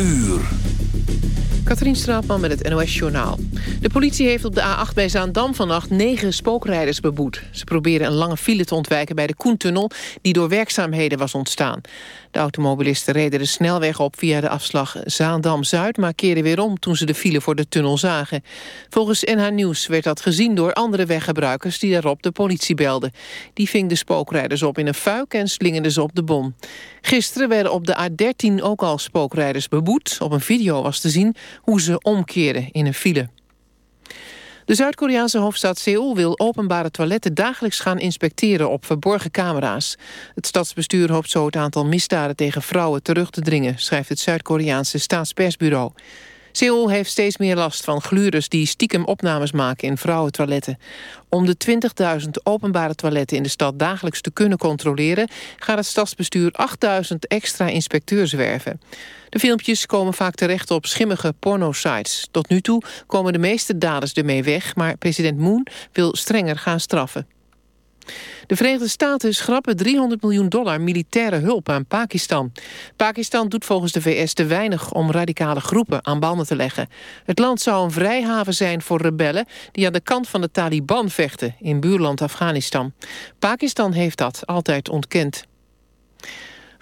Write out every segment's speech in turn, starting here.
uur. Katrien Straatman met het NOS Journaal. De politie heeft op de A8 bij Zaandam vannacht negen spookrijders beboet. Ze proberen een lange file te ontwijken bij de Koentunnel... die door werkzaamheden was ontstaan. De automobilisten reden de snelweg op via de afslag Zaandam-Zuid... maar keerden weer om toen ze de file voor de tunnel zagen. Volgens NH Nieuws werd dat gezien door andere weggebruikers... die daarop de politie belden. Die ving de spookrijders op in een fuik en slingerde ze op de bom. Gisteren werden op de A13 ook al spookrijders beboet. Op een video was te zien hoe ze omkeerden in een file. De Zuid-Koreaanse hoofdstad Seoul wil openbare toiletten dagelijks gaan inspecteren op verborgen camera's. Het stadsbestuur hoopt zo het aantal misdaden tegen vrouwen terug te dringen, schrijft het Zuid-Koreaanse staatspersbureau. Seoul heeft steeds meer last van gluurders die stiekem opnames maken in vrouwentoiletten. Om de 20.000 openbare toiletten in de stad dagelijks te kunnen controleren... gaat het stadsbestuur 8.000 extra inspecteurs werven. De filmpjes komen vaak terecht op schimmige pornosites. Tot nu toe komen de meeste daders ermee weg... maar president Moon wil strenger gaan straffen. De Verenigde Staten schrappen 300 miljoen dollar militaire hulp aan Pakistan. Pakistan doet volgens de VS te weinig om radicale groepen aan banden te leggen. Het land zou een vrijhaven zijn voor rebellen die aan de kant van de Taliban vechten in buurland Afghanistan. Pakistan heeft dat altijd ontkend.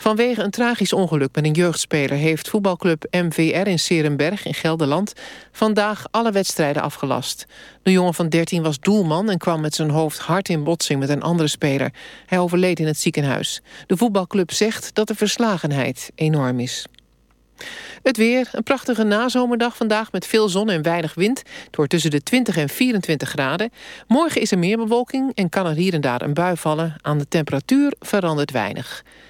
Vanwege een tragisch ongeluk met een jeugdspeler... heeft voetbalclub MVR in Serenberg in Gelderland... vandaag alle wedstrijden afgelast. De jongen van 13 was doelman en kwam met zijn hoofd hard in botsing... met een andere speler. Hij overleed in het ziekenhuis. De voetbalclub zegt dat de verslagenheid enorm is. Het weer, een prachtige nazomerdag vandaag met veel zon en weinig wind. door tussen de 20 en 24 graden. Morgen is er meer bewolking en kan er hier en daar een bui vallen. Aan de temperatuur verandert weinig.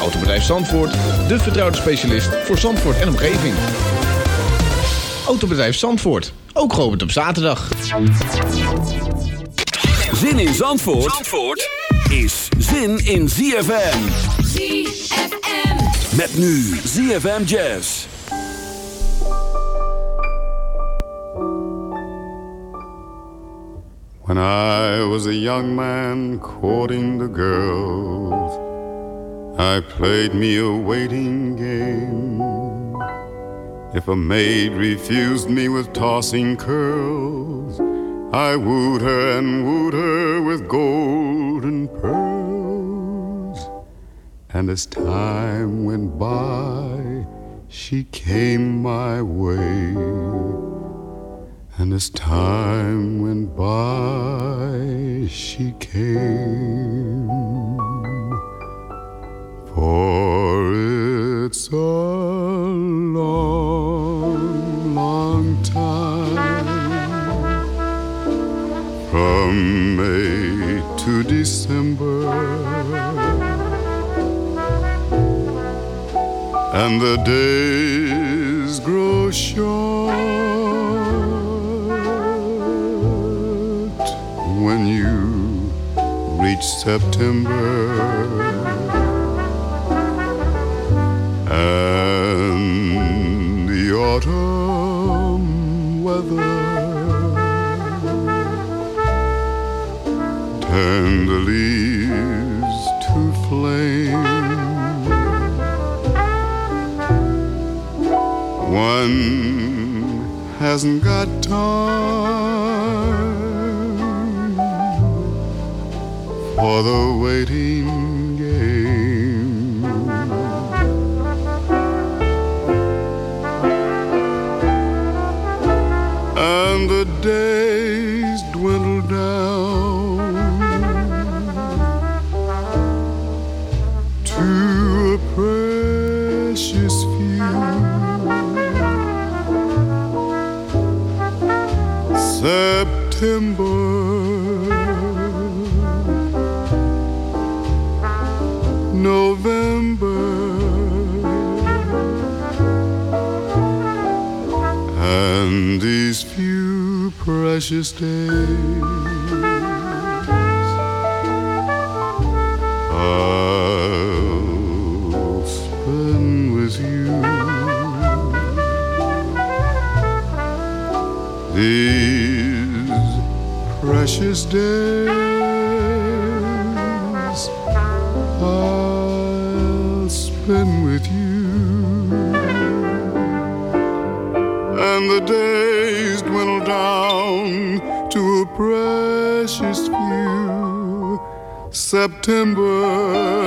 Autobedrijf Zandvoort, de vertrouwde specialist voor Zandvoort en omgeving. Autobedrijf Zandvoort, ook geopend op zaterdag. Zin in Zandvoort, Zandvoort is zin in ZFM. ZFM. Met nu ZFM Jazz. When I was a young man courting the girls, I played me a waiting game. If a maid refused me with tossing curls, I wooed her and wooed her with golden pearls. And as time went by, she came my way. And as time went by, she came. For it's a long, long time from May to December. And the days grow short when you reach September. and the autumn weather turned the leaves to flame. One hasn't got time for the waiting. Days dwindle down to a precious few. September. Precious days. I'll spend with you. These precious days September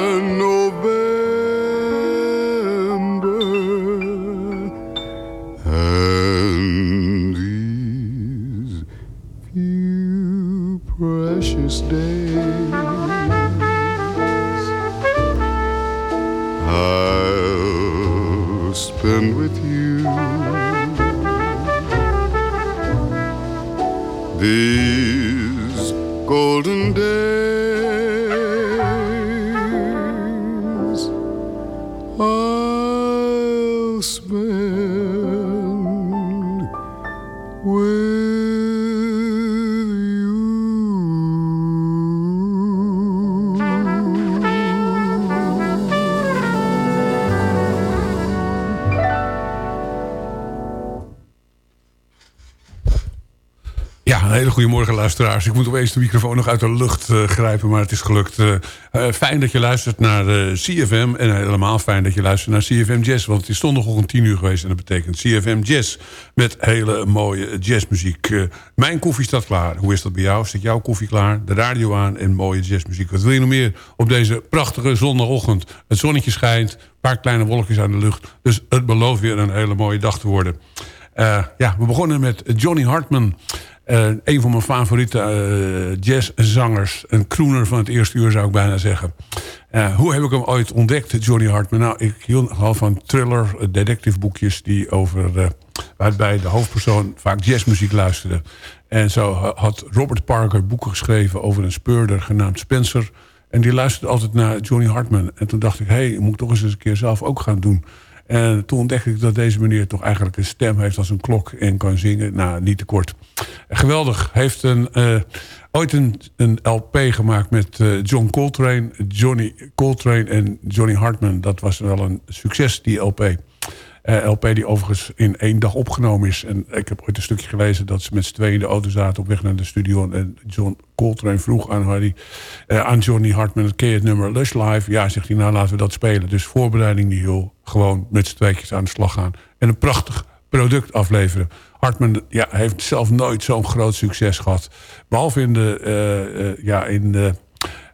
hele goede morgen luisteraars. Ik moet opeens de microfoon nog uit de lucht eh, grijpen, maar het is gelukt. Eh, eh, fijn dat je luistert naar CFM en helemaal fijn dat je luistert naar CFM Jazz. Want het is zondagochtend 10 uur geweest en dat betekent CFM Jazz met hele mooie jazzmuziek. mijn koffie staat klaar. Hoe is dat bij jou? Zit jouw koffie klaar? De radio aan en mooie jazzmuziek. Wat wil je nog meer op deze prachtige zondagochtend? Het zonnetje schijnt, een paar kleine wolkjes aan de lucht. Dus het belooft weer een hele mooie dag te worden. ja, we begonnen met Johnny Hartman... Uh, een van mijn favoriete uh, jazzzangers. Een crooner van het eerste uur zou ik bijna zeggen. Uh, hoe heb ik hem ooit ontdekt, Johnny Hartman? Nou, ik hield nogal van thriller, detective boekjes... Die over, waarbij de hoofdpersoon vaak jazzmuziek luisterde. En zo had Robert Parker boeken geschreven over een speurder genaamd Spencer. En die luisterde altijd naar Johnny Hartman. En toen dacht ik, hé, hey, moet ik toch eens een keer zelf ook gaan doen... En toen ontdekte ik dat deze meneer toch eigenlijk een stem heeft als een klok en kan zingen. Nou, niet te kort. Geweldig. Heeft een, uh, ooit een, een LP gemaakt met uh, John Coltrane, Johnny Coltrane en Johnny Hartman. Dat was wel een succes, die LP. Uh, LP die overigens in één dag opgenomen is. En ik heb ooit een stukje gelezen dat ze met z'n tweeën in de auto zaten op weg naar de studio. En John Coltrane vroeg aan, Hardy, uh, aan Johnny Hartman, ken je het nummer Lush Live? Ja, zegt hij, nou laten we dat spelen. Dus voorbereiding niet heel, gewoon met z'n tweetjes aan de slag gaan. En een prachtig product afleveren. Hartman ja, heeft zelf nooit zo'n groot succes gehad. Behalve in de, uh, ja, in de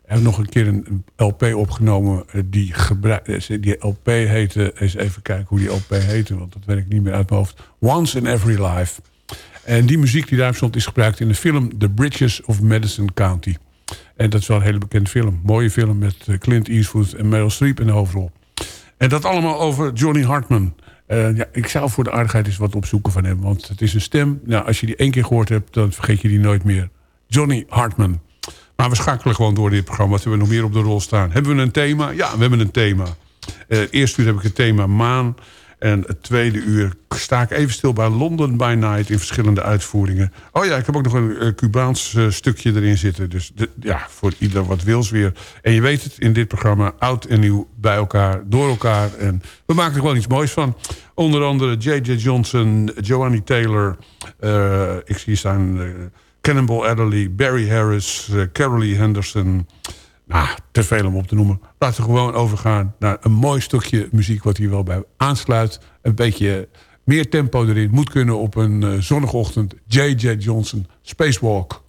hebben nog een keer een LP opgenomen. Die, die LP heette... Eens even kijken hoe die LP heette. Want dat weet ik niet meer uit mijn hoofd. Once in Every Life. En die muziek die daar stond is gebruikt in de film... The Bridges of Madison County. En dat is wel een hele bekende film. Mooie film met Clint Eastwood en Meryl Streep in de hoofdrol. En dat allemaal over Johnny Hartman. Ja, ik zou voor de aardigheid eens wat opzoeken van hem. Want het is een stem. Nou, als je die één keer gehoord hebt, dan vergeet je die nooit meer. Johnny Hartman. Maar we schakelen gewoon door dit programma. Wat hebben we nog meer op de rol staan? Hebben we een thema? Ja, we hebben een thema. Uh, het eerste uur heb ik het thema maan. En het tweede uur sta ik even stil bij London by Night... in verschillende uitvoeringen. Oh ja, ik heb ook nog een uh, Cubaans uh, stukje erin zitten. Dus de, ja, voor ieder wat wils weer. En je weet het, in dit programma oud en nieuw bij elkaar, door elkaar. En we maken er gewoon iets moois van. Onder andere J.J. Johnson, Joannie Taylor... Ik zie staan... Cannonball Adderley, Barry Harris, uh, Carolee Henderson. Nou, te veel om op te noemen. Laten we gewoon overgaan naar een mooi stukje muziek... wat hier wel bij aansluit. Een beetje meer tempo erin. Moet kunnen op een uh, zonnige ochtend. J.J. Johnson, Spacewalk.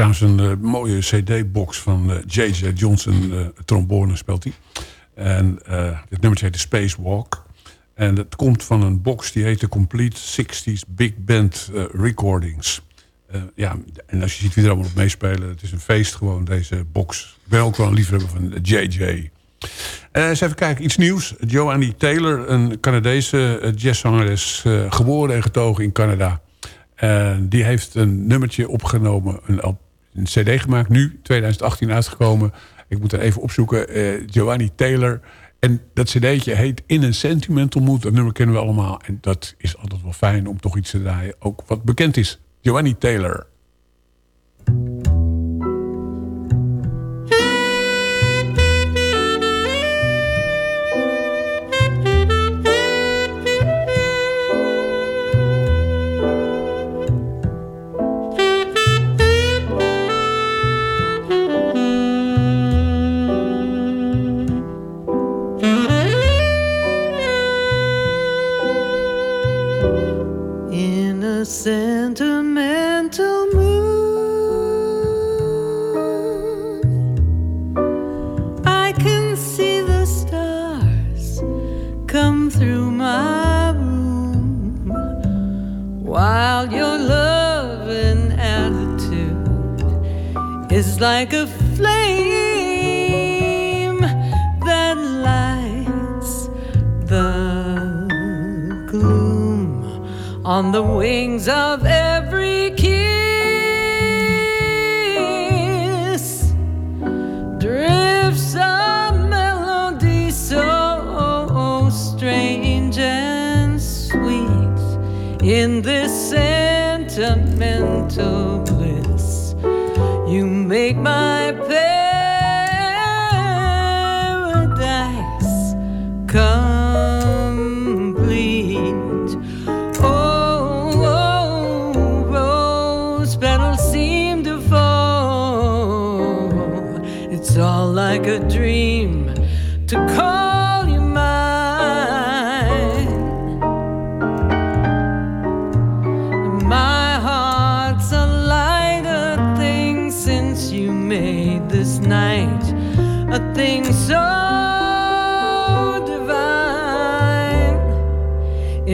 Trouwens een uh, mooie cd-box van J.J. Uh, Johnson. Uh, trombone speelt hij. En dit nummer heet de Spacewalk. En het komt van een box die heet de Complete 60s Big Band Recordings. ja, en als je ziet wie er allemaal op meespelen. Het is een feest gewoon, deze box. Ik ben ook wel een liefhebber van J.J. eens even kijken, iets nieuws. Joannie Taylor, een Canadese jazzzangeres. geboren en getogen in Canada. En die heeft een nummertje opgenomen. Een een cd gemaakt, nu 2018 uitgekomen. Ik moet er even opzoeken. Uh, Giovanni Taylor. En dat cd'tje heet In een Sentimental Mood. Dat nummer kennen we allemaal. En dat is altijd wel fijn om toch iets te draaien. Ook wat bekend is. Giovanni Taylor. Like a flame that lights the gloom on the wings of every kiss. Drifts a melody so strange and sweet in this sentimental. You make my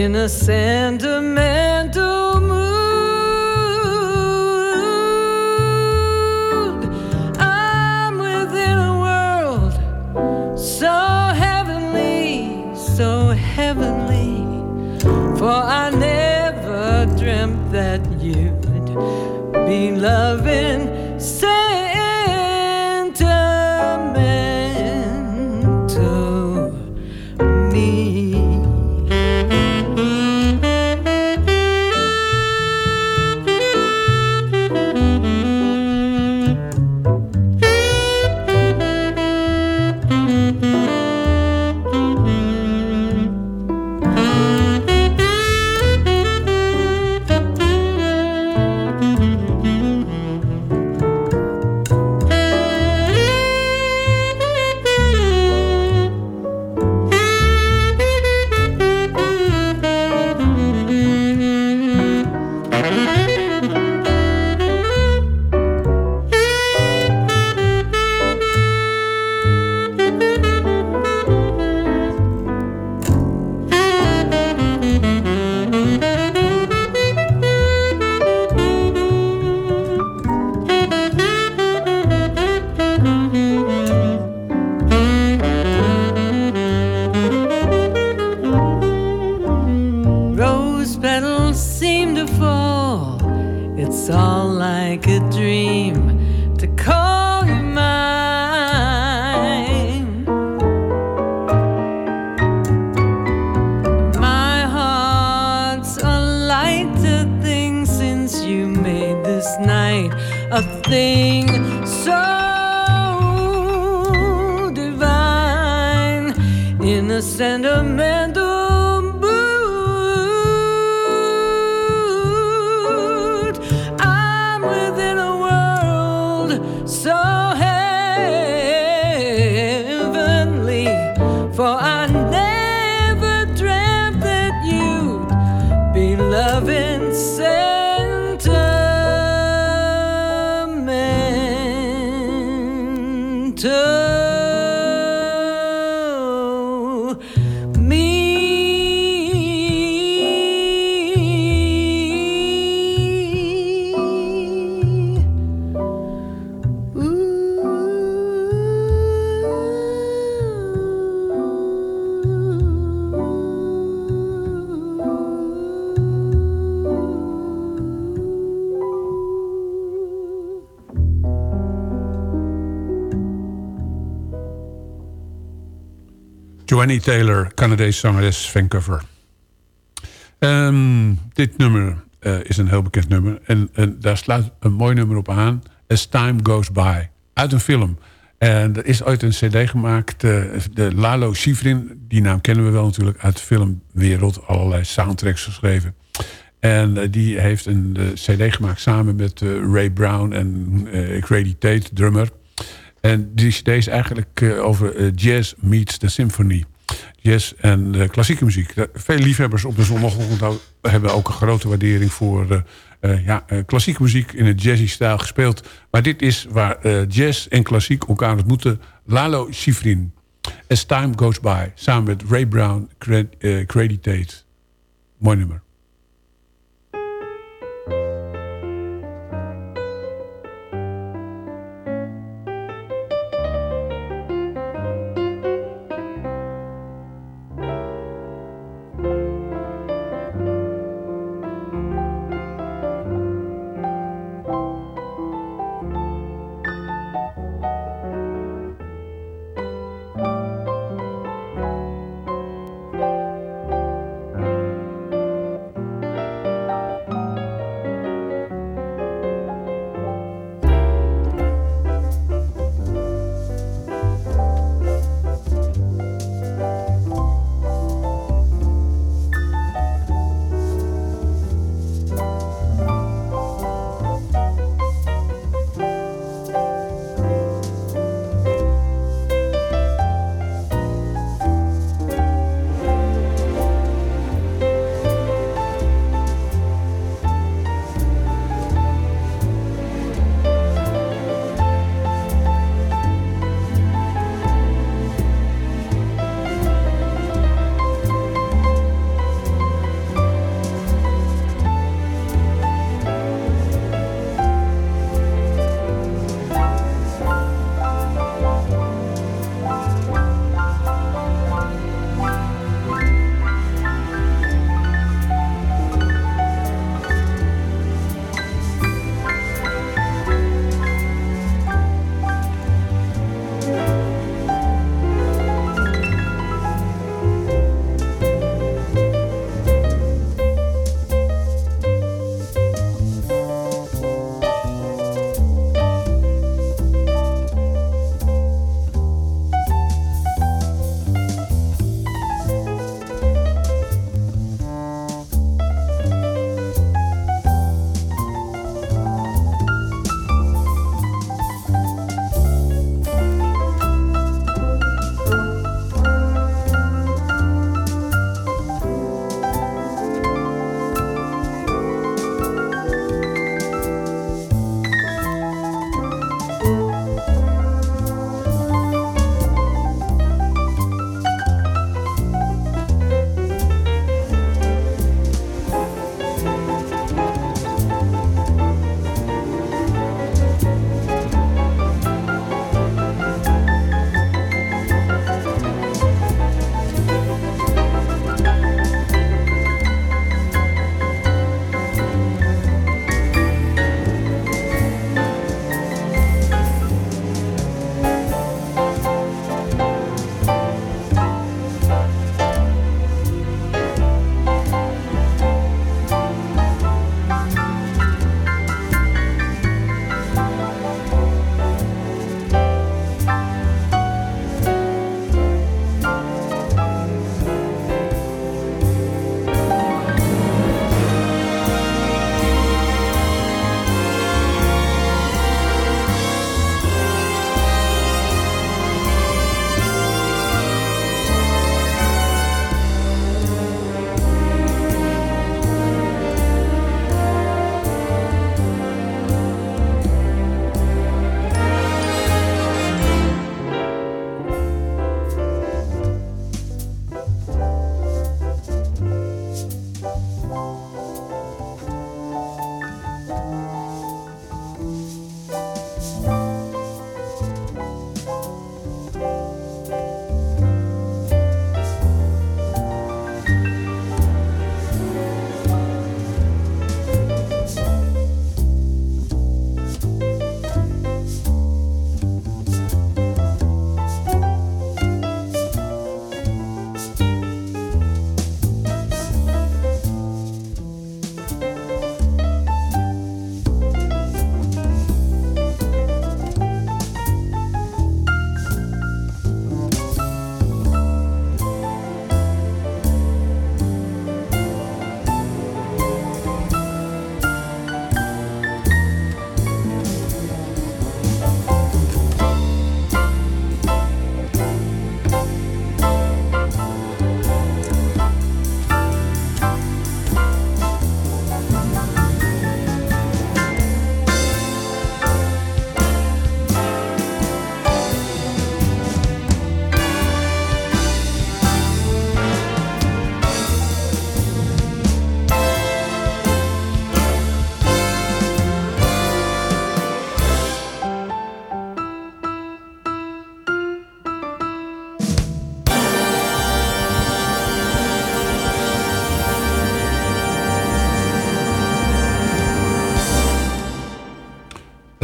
in a sentimental mood. I'm within a world so heavenly, so heavenly. For I never dreamt that you'd be loving dream to call you mine. My heart's a lighter thing since you made this night a thing Joannie Taylor, Canadese zangeres, Vancouver. Ehm, dit nummer eh, is een heel bekend nummer. En, en daar sluit een mooi nummer op aan. As Time Goes By. Uit een film. En er is ooit een cd gemaakt. eh, de Lalo Schifrin. Die naam kennen we wel natuurlijk uit de filmwereld. Allerlei soundtracks geschreven. En eh, die heeft een cd gemaakt samen met Ray Brown en Grady Tate, drummer. En die cd is eigenlijk eh, over eh, jazz meets the symphony. Jazz en eh, klassieke muziek. De- Veel liefhebbers op de zondagochtend hebben ook een grote waardering voor ja, klassieke muziek in het jazzy stijl gespeeld. Maar dit is waar jazz en klassiek elkaar ontmoeten. Lalo Schifrin. As Time Goes By. Samen met Ray Brown, Cra- eh, Grady Tate. Mooi nummer.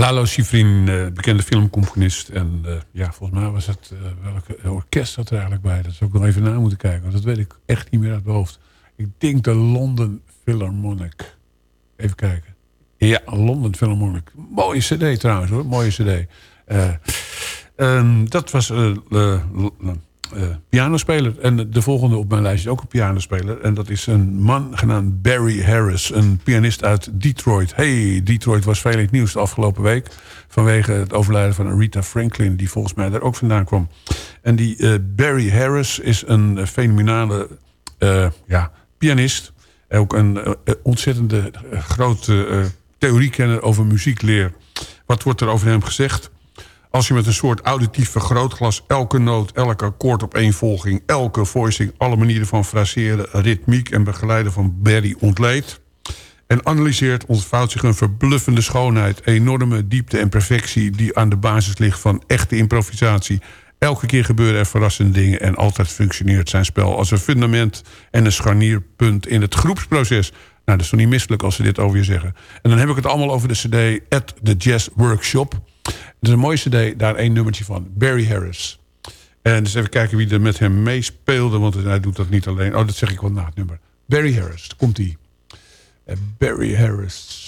Lalo Schifrin, eh, bekende filmcomponist. En eh, ja, volgens mij was het... eh, welke orkest zat er eigenlijk bij? Dat zou ik nog even na moeten kijken. Want dat weet ik echt niet meer uit mijn hoofd. Ik denk de London Philharmonic. Even kijken. Ja, London Philharmonic. Mooie cd trouwens hoor. Mooie cd. Eh, ehm, dat was pianospeler. En de volgende op mijn lijst is ook een pianospeler. En dat is een man genaamd Barry Harris. Een pianist uit Detroit. Hey, Detroit was veel het nieuws de afgelopen week. Vanwege het overlijden van Rita Franklin. Die volgens mij daar ook vandaan kwam. En die eh, Barry Harris is een eh, fenomenale eh, ja, pianist. Ook een eh, eh, ontzettende eh, grote eh, theoriekenner over muziekleer. Wat wordt er over hem gezegd? Als je met een soort auditief vergrootglas elke noot, elk akkoord op één volging, elke voicing, alle manieren van fraseren, ritmiek en begeleiden van Barry ontleedt en analyseert, ontvouwt zich een verbluffende schoonheid, enorme diepte en perfectie die aan de basis ligt van echte improvisatie. Elke keer gebeuren er verrassende dingen en altijd functioneert zijn spel als een fundament en een scharnierpunt in het groepsproces. Nou, dat is toch niet misselijk als ze dit over je zeggen. En dan heb ik het allemaal over de cd At the Jazz Workshop. Het is een mooie cd, daar één nummertje van. Barry Harris. En dus even kijken wie er met hem meespeelde, want hij doet dat niet alleen. Oh, dat zeg ik wel na het nummer. Barry Harris, daar komt hij. Eh, Barry Harris.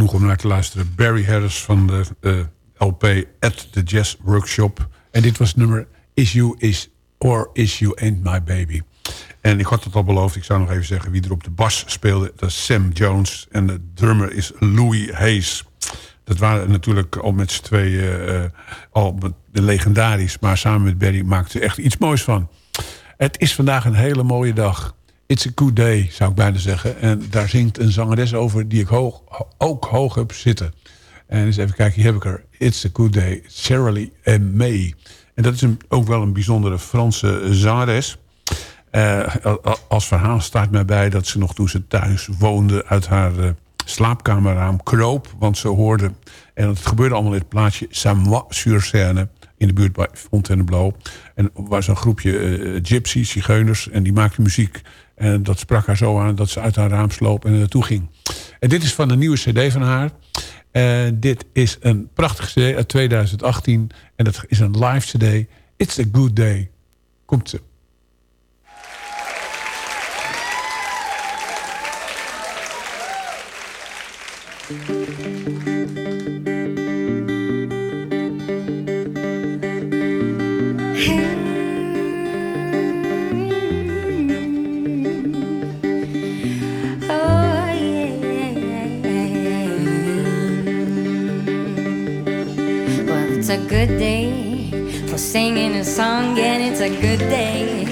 Genoeg om naar te luisteren. Barry Harris van de eh, LP At The Jazz Workshop. En dit was nummer Is You Is Or Is You Ain't My Baby. En ik had het al beloofd, ik zou nog even zeggen wie er op de bas speelde. Dat is Sam Jones en de drummer is Louis Hayes. Dat waren natuurlijk al met z'n tweeën uh, al legendarisch. Maar samen met Barry maakten ze echt iets moois van. Het is vandaag een hele mooie dag. It's a good day, zou ik bijna zeggen. En daar zingt een zangeres over die ik hoog, ook hoog heb zitten. En eens even kijken, hier heb ik er. It's a good day, Shirley and May. En dat is een, ook wel een bijzondere Franse zangeres. Uh, als verhaal staat mij bij dat ze nog toen ze thuis woonde... uit haar uh, slaapkamerraam kroop. Want ze hoorde, en het gebeurde allemaal in het plaatsje... Samois-sur-Seine in de buurt bij Fontainebleau. En was een groepje uh, gypsies, zigeuners... en die maakten muziek en dat sprak haar zo aan dat ze uit haar raam sloop en naartoe ging. En dit is van een nieuwe cd van haar. En dit is een prachtige cd uit 2018. En dat is een live cd. It's a good day. Komt ze. Singing a song, and it's a good day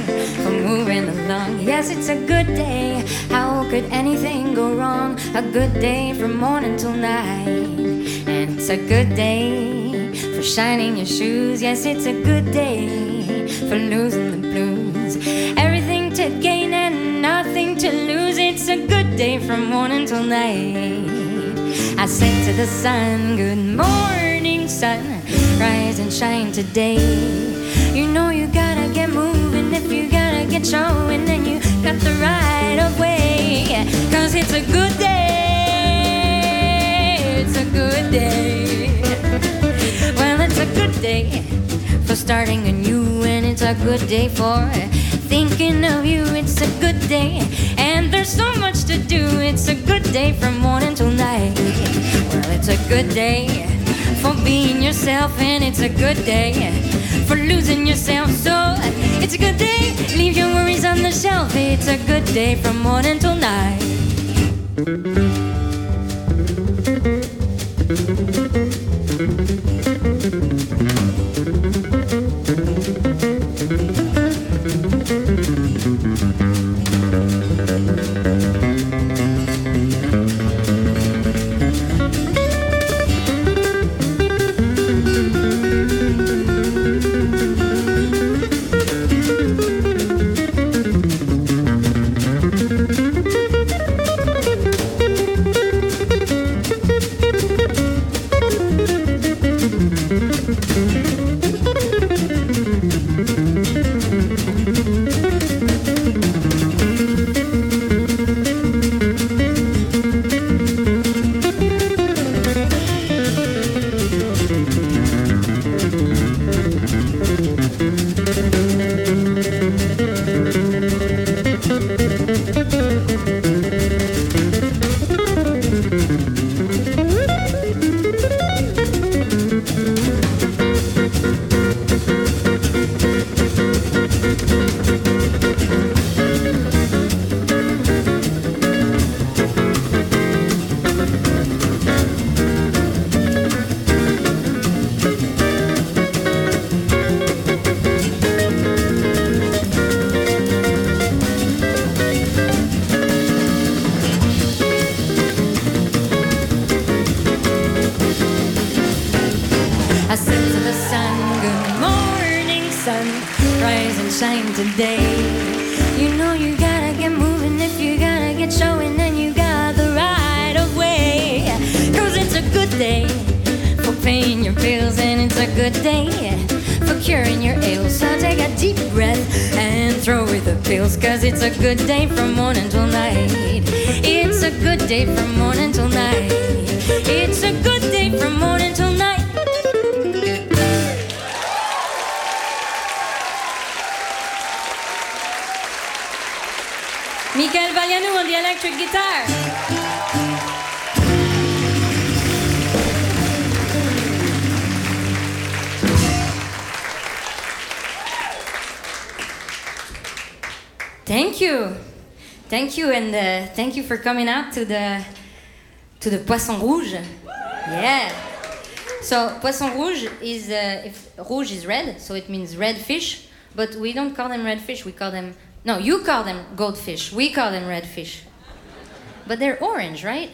for moving along. Yes, it's a good day. How could anything go wrong? A good day from morning till night, and it's a good day for shining your shoes. Yes, it's a good day for losing the blues. Everything to gain and nothing to lose. It's a good day from morning till night. I say to the sun, Good morning, sun rise and shine today. You know you gotta get moving if you gotta get showing, then you got the right of way. Cause it's a good day, it's a good day. Well, it's a good day for starting anew, and it's a good day for thinking of you. It's a good day, and there's so much to do. It's a good day from morning till night. Well, it's a good day for being yourself, and it's a good day for losing yourself. So it's a good day, leave your worries on the shelf. It's a good day from morning till night. Thank you, and uh, thank you for coming out to the to the Poisson Rouge. Yeah. So Poisson Rouge is uh, if rouge is red, so it means red fish. But we don't call them red fish. We call them no. You call them goldfish. We call them red fish. But they're orange, right?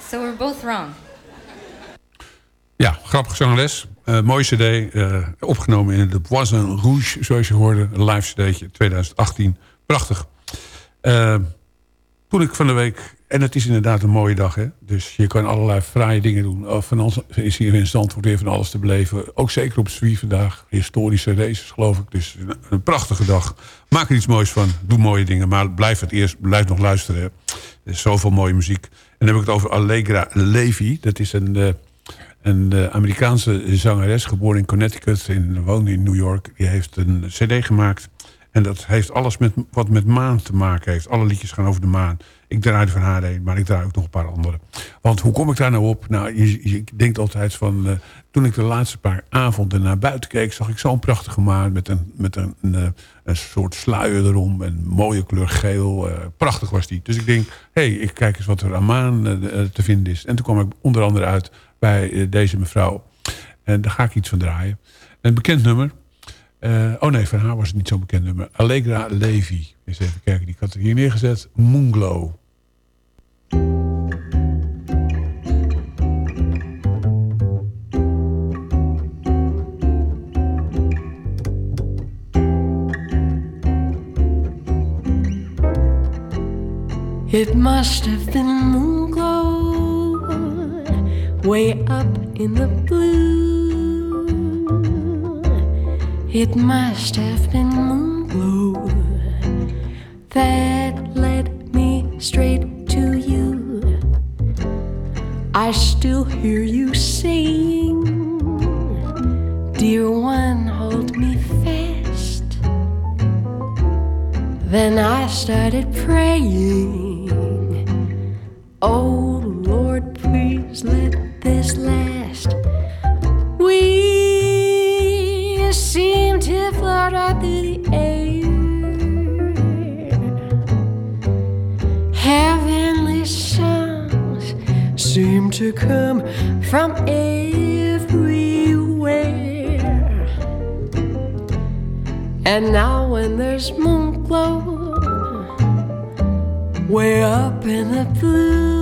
So we're both wrong. Ja, grappige zangeres. Uh, mooie cd. Uh, opgenomen in de Poisson Rouge, zoals je hoorde. Een live cd'tje 2018. Prachtig. Uh, toen ik van de week... En het is inderdaad een mooie dag, hè. Dus je kan allerlei fraaie dingen doen. Van ons is hier in Zandvoort weer van alles te beleven. Ook zeker op Zwie vandaag. Historische races, geloof ik. Dus een, prachtige dag. Maak er iets moois van. Doe mooie dingen. Maar blijf het eerst blijf nog luisteren. Hè. Er is zoveel mooie muziek. En dan heb ik het over Allegra Levy. Dat is een een uh, Amerikaanse zangeres, geboren in Connecticut, en woonde in New York. Die heeft een cd gemaakt. En dat heeft alles met, wat met maan te maken heeft. Alle liedjes gaan over de maan. Ik draai van haar heen, maar ik draai ook nog een paar andere. Want hoe kom ik daar nou op? Nou, je, je denkt altijd van... Uh, toen ik de laatste paar avonden naar buiten keek... zag ik zo'n prachtige maan met een, met een, een, een soort sluier erom. En mooie kleur geel. Uh, prachtig was die. Dus ik denk, hé, hey, ik kijk eens wat er aan maan te vinden is. En toen kwam ik onder andere uit bij deze mevrouw. En daar ga ik iets van draaien. Een bekend nummer. Uh, oh nee, van haar was het niet zo'n bekend nummer. Allegra Levy. Eens even kijken, die had er hier neergezet. Moonglow. It must have been moonglow way up in the blue. It must have been moonglow that led me straight to you. I still hear you saying, Dear one, hold me fast. Then I started praying. Oh to come from everywhere. And now, when there's moon glow way up in the blue.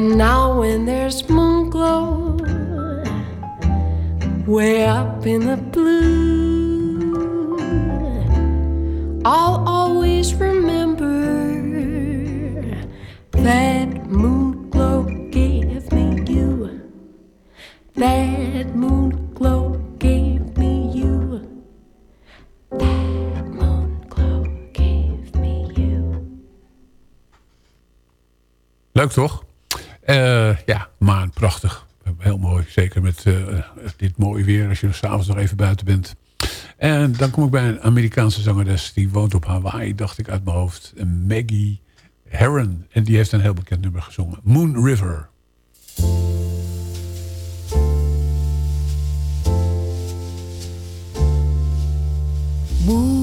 And now when there's moon glow, way up in the blue, I'll always remember that moon glow gave me you. That moon glow gave me you. That moon glow gave me you. Leuk toch? Eh, ja, maan, prachtig. Heel mooi. Zeker met eh, dit mooie weer als je s'avonds nog even buiten bent. En dan kom ik bij een Amerikaanse zangeres. Die woont op Hawaii, dacht ik uit mijn hoofd. Maggie Herron. En die heeft een heel bekend nummer gezongen. Moon River. Moon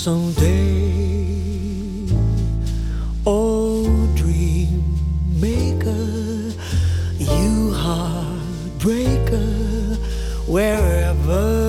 someday. Oh, dream maker, you heartbreaker, wherever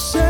the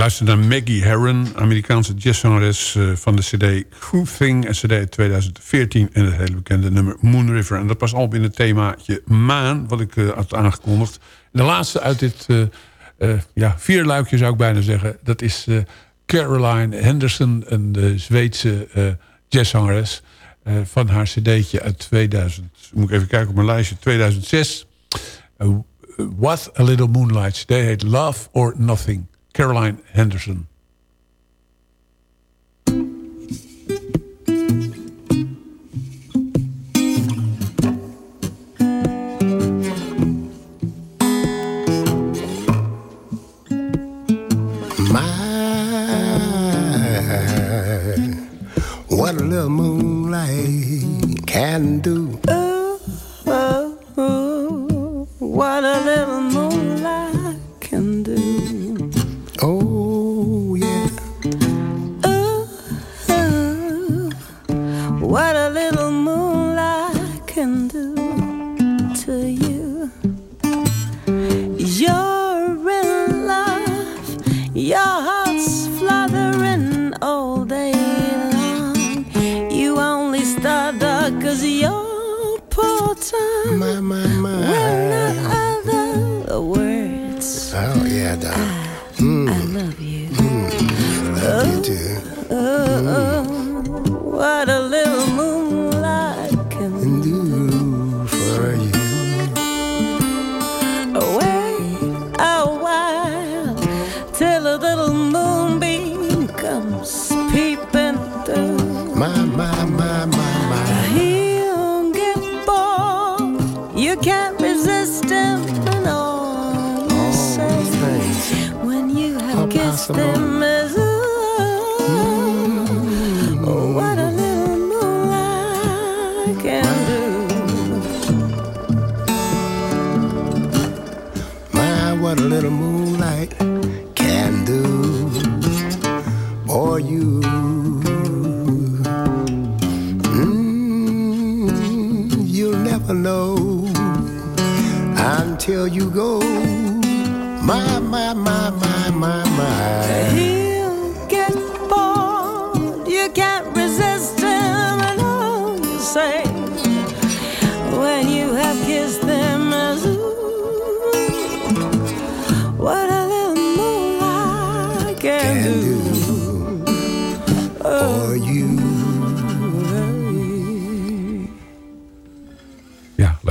luistert naar Maggie Herron, Amerikaanse jazzzangeres eh, van de cd Groove Thing. Een cd uit 2014 en het hele bekende nummer Moon River. En dat past al binnen het themaatje maan, wat ik eh, had aangekondigd. De laatste uit dit eh, eh, ja, vier luikje zou ik bijna zeggen. Dat is Caroline Henderson, een Zweedse jazzzangeres. van haar cd'tje uit 2000. Moet ik even kijken op mijn lijstje. 2006. Eh, What a Little Moonlight. CD heet Love or Nothing. Caroline Henderson. My, what a little moonlight can do. Oh, oh, what a little moonlight your heart's fluttering all day long. You only stutter cause you're poor time. My, my, my. Not other words. Oh, yeah, darling. Mm. I love you. I love you too. Oh, what a you go.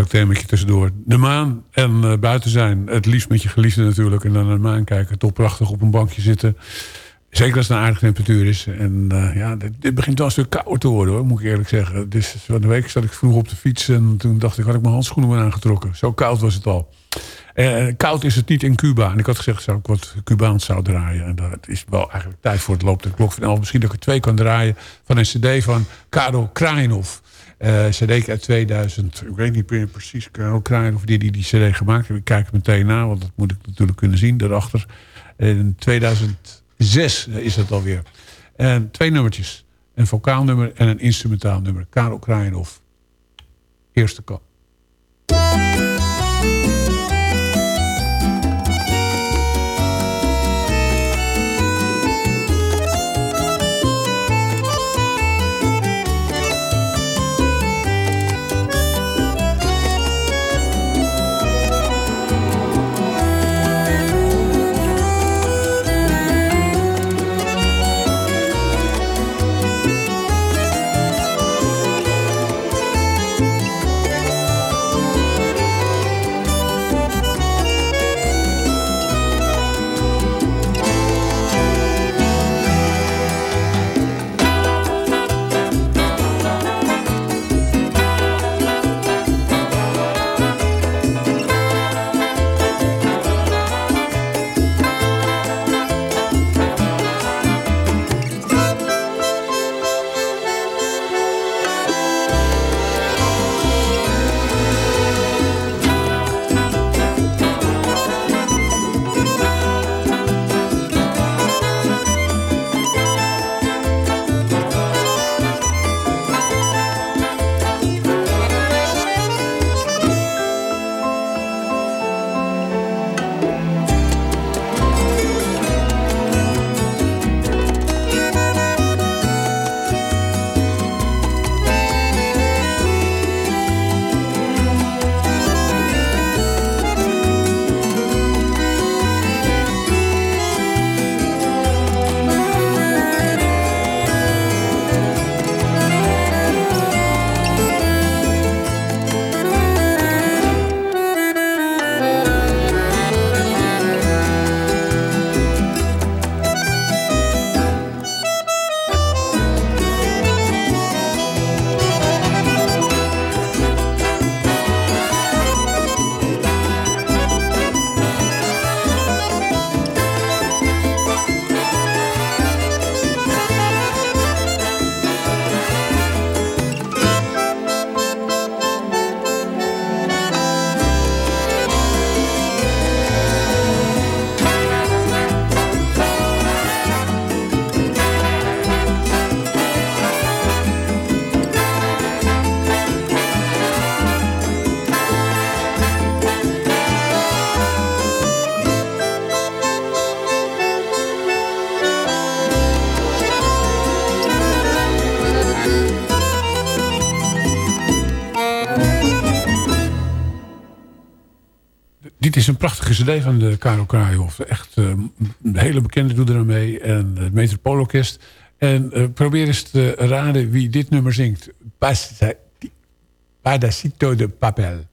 Themaatje tussendoor. De maan en eh, buiten zijn. Het liefst met je geliefde natuurlijk. En dan naar de maan kijken. Toch prachtig op een bankje zitten. Zeker als het een aardige temperatuur is. En eh, ja, dit, begint wel een stuk kouder te worden hoor, moet ik eerlijk zeggen. Dus van de week zat ik vroeg op de fiets en toen dacht ik, had ik mijn handschoenen maar aangetrokken. Zo koud was het al. Eh, koud is het niet in Cuba. En ik had gezegd dat ik wat Cubaans zou draaien. En dat is wel eigenlijk tijd voor het loopt de klok van. Misschien dat ik er twee kan draaien van een cd van Karel Krainov. Eh cd uit 2000. Ik weet niet meer precies, Karel Krainov, die, die cd gemaakt heeft. Ik kijk meteen na, want dat moet ik natuurlijk kunnen zien daarachter. In 2006 is dat alweer. En twee nummertjes. Een vocaalnummer en een instrumentaal nummer. Karel Krainov. Eerste kant. Cd van de Karel Kraaienhof. Echt eh, een hele bekende doet er mee. En het Metropoolorkest. En eh, probeer eens te raden wie dit nummer zingt. Padacito de Papel.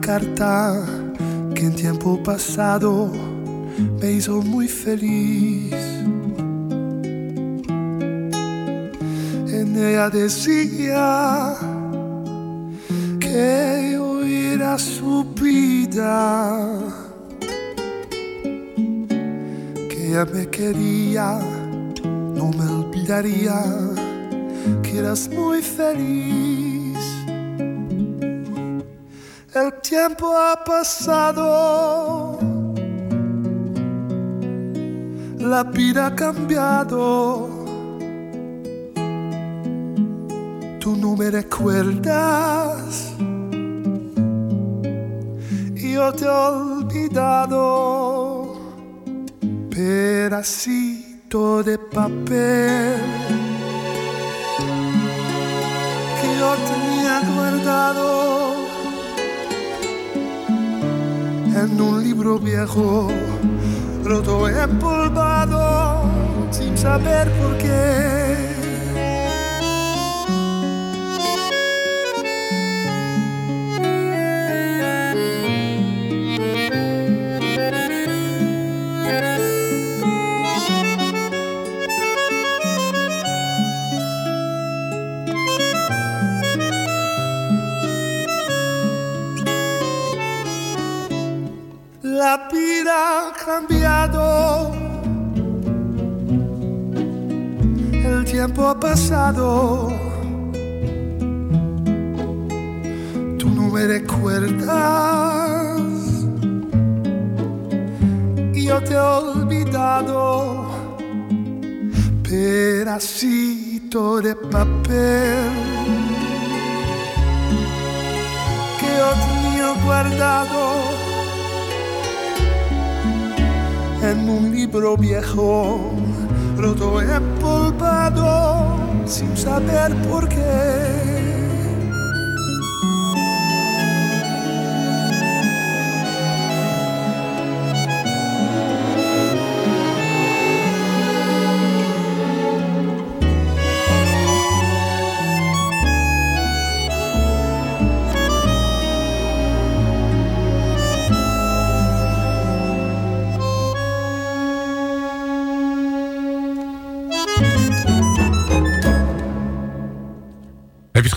Carta que en tiempo pasado me hizo muy feliz. En ella decía que yo era su vida que ella me quería, no me olvidaría que eras muy feliz. Tiempo ha pasado, la vida ha cambiado. Tú no me recuerdas. Yo te he olvidado. Pedacito de papel que yo tenía guardado en un libro viejo, roto empolvado, sin saber por qué. La vida ha cambiado, el tiempo ha pasado. Tú no me recuerdas y yo te he olvidado. Pedacito de papel que yo tenía guardado en un libro viejo, roto empolvado, sin saber por qué.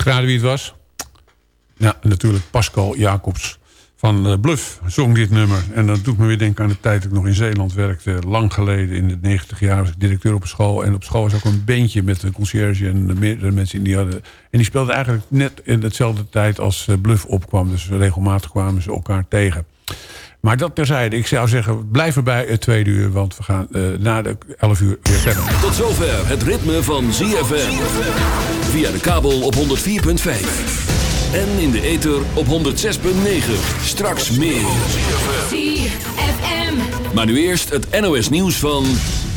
Geraden wie het was? Ja, natuurlijk Pascal Jacobs van eh, Bluff zong dit nummer. En dat doet me weer denken aan de tijd dat ik nog in Zeeland werkte. Lang geleden, in de 90 jaar, was ik directeur op een school. En op school was ook een bandje met een conciërge en de meerdere mensen die hadden. En die speelden eigenlijk net in dezelfde tijd als eh, Bluff opkwam. Dus regelmatig kwamen ze elkaar tegen. Maar dat terzijde. Ik zou zeggen, blijf erbij het tweede uur. Want we gaan eh, na de 11 uur weer verder. Tot zover het ritme van ZFM. Via de kabel op 104.5. En in de ether op 106.9. Straks meer. ZFM. Maar nu eerst het NOS nieuws van...